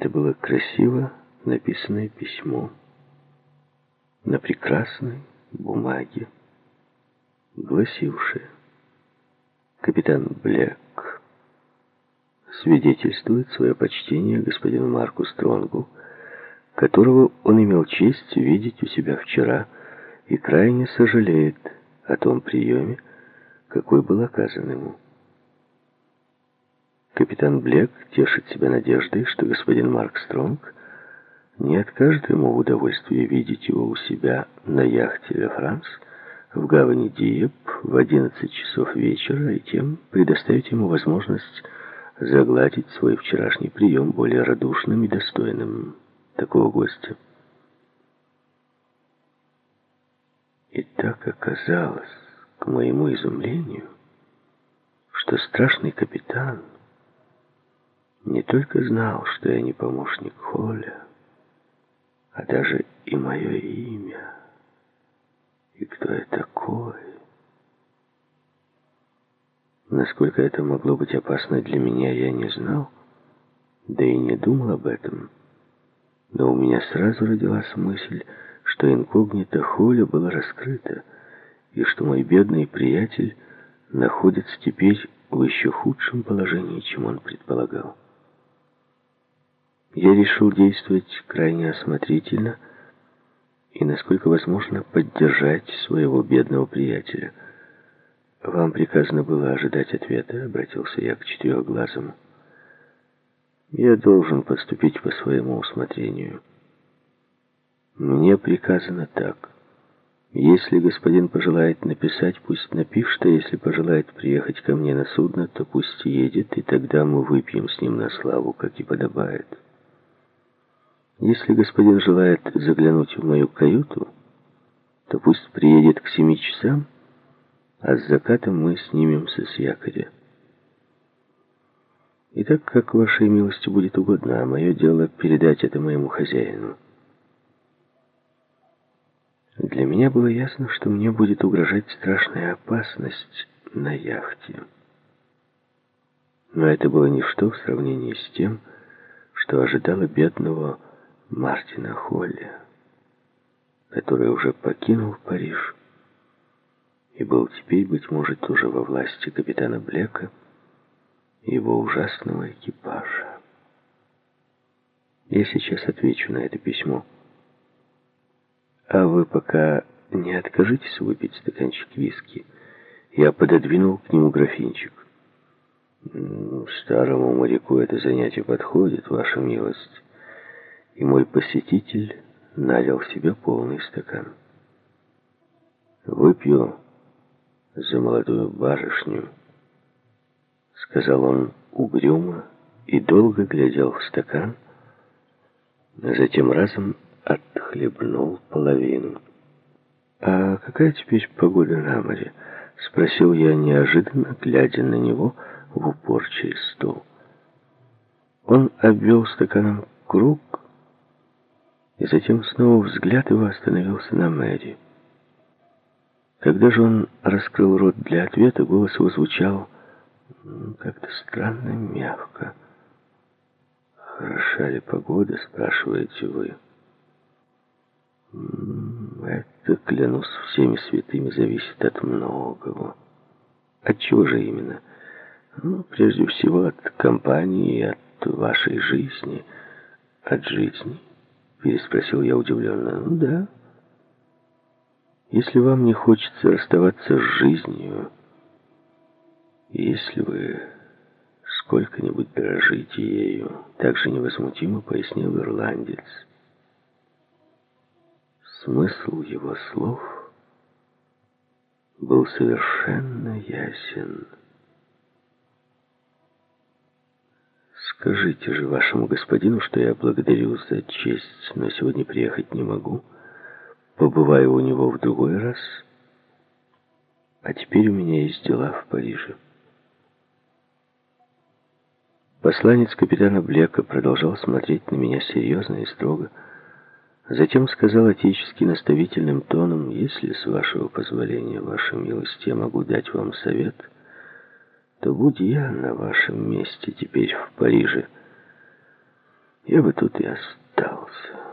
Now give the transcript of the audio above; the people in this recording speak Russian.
Это было красиво написанное письмо на прекрасной бумаге, гласившее «Капитан Блек свидетельствует свое почтение господину Марку Стронгу, которого он имел честь видеть у себя вчера и крайне сожалеет о том приеме, какой был оказан ему. Капитан Блек тешит себя надеждой, что господин Марк Стронг не откажет ему в удовольствии видеть его у себя на яхте «Ле Франс» в гавани Диеп в 11 часов вечера и тем предоставить ему возможность загладить свой вчерашний прием более радушным и достойным такого гостя. И так оказалось, к моему изумлению, что страшный капитан не только знал, что я не помощник Холля, а даже и мое имя, и кто я такой. Насколько это могло быть опасно для меня, я не знал, да и не думал об этом. Но у меня сразу родилась мысль, что инкогнито Холя было раскрыто, и что мой бедный приятель находится теперь в еще худшем положении, чем он предполагал. Я решил действовать крайне осмотрительно и, насколько возможно, поддержать своего бедного приятеля. «Вам приказано было ожидать ответа», — обратился я к четырехглазому. «Я должен поступить по своему усмотрению. Мне приказано так». Если господин пожелает написать, пусть напишет, а если пожелает приехать ко мне на судно, то пусть едет, и тогда мы выпьем с ним на славу, как и подобает. Если господин желает заглянуть в мою каюту, то пусть приедет к семи часам, а с закатом мы снимемся с якоря. И так как вашей милости будет угодно, а мое дело передать это моему хозяину. Для меня было ясно, что мне будет угрожать страшная опасность на яхте. Но это было ничто в сравнении с тем, что ожидало бедного Мартина Холли, который уже покинул Париж и был теперь, быть может, уже во власти капитана Блека и его ужасного экипажа. Я сейчас отвечу на это письмо. А вы пока не откажитесь выпить стаканчик виски. Я пододвинул к нему графинчик. Старому моряку это занятие подходит, ваша милость и мой посетитель налил себе полный стакан. «Выпью за молодую барышню», — сказал он угрюмо и долго глядел в стакан, а затем разом отхлебнул половину. «А какая теперь погода на море?» — спросил я неожиданно, глядя на него в упор через стол. Он обвел стаканом круг, и затем снова взгляд его остановился на Мэри. Когда же он раскрыл рот для ответа, голос его звучал как-то странно мягко. «Хороша ли погода?» — спрашиваете вы. Это, клянусь всеми святыми, зависит от многого. От чего же именно? Ну, прежде всего, от компании, от вашей жизни, от жизни. Переспросил я удивленно. Ну да. Если вам не хочется расставаться с жизнью, если вы сколько-нибудь дорожите ею, так же невозмутимо пояснил ирландец. Смысл его слов был совершенно ясен. Скажите же вашему господину, что я благодарю за честь, но сегодня приехать не могу. Побываю у него в другой раз. А теперь у меня есть дела в Париже. Посланец капитана Блека продолжал смотреть на меня серьезно и строго. Затем сказал отечески наставительным тоном, «Если, с вашего позволения, ваша милость, я могу дать вам совет...» то будь я на вашем месте теперь в Париже, я бы тут и остался.